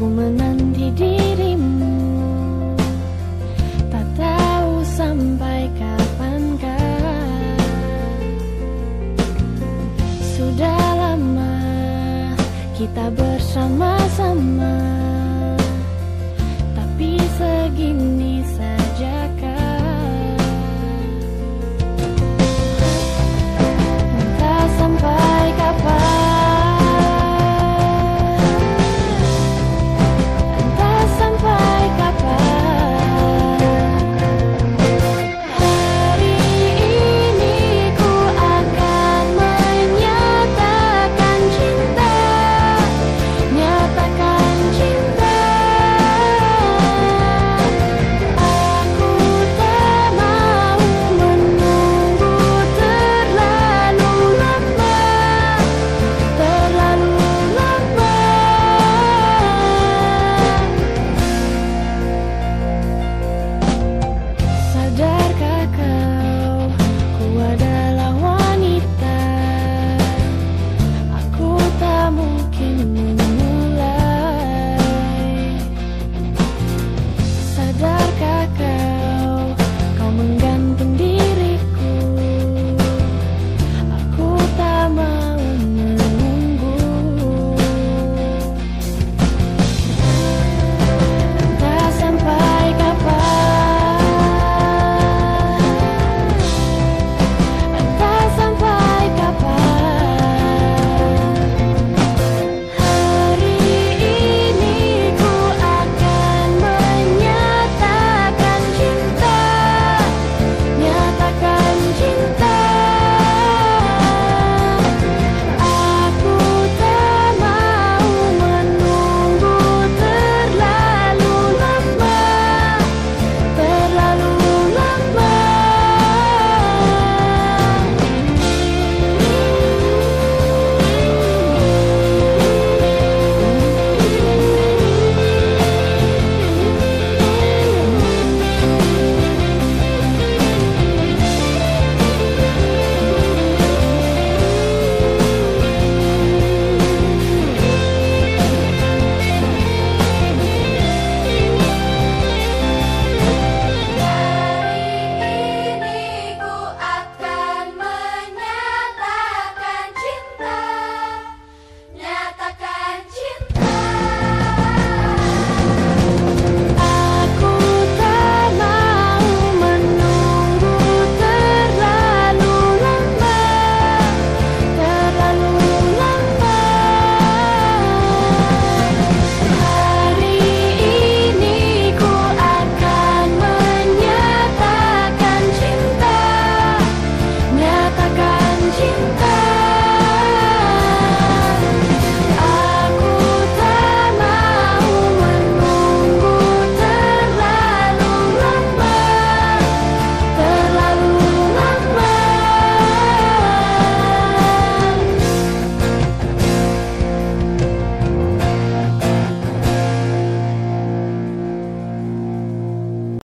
Aku menanti dirimu. Tak tahu sampai kapankah. Sudah lama kita bersama-sama.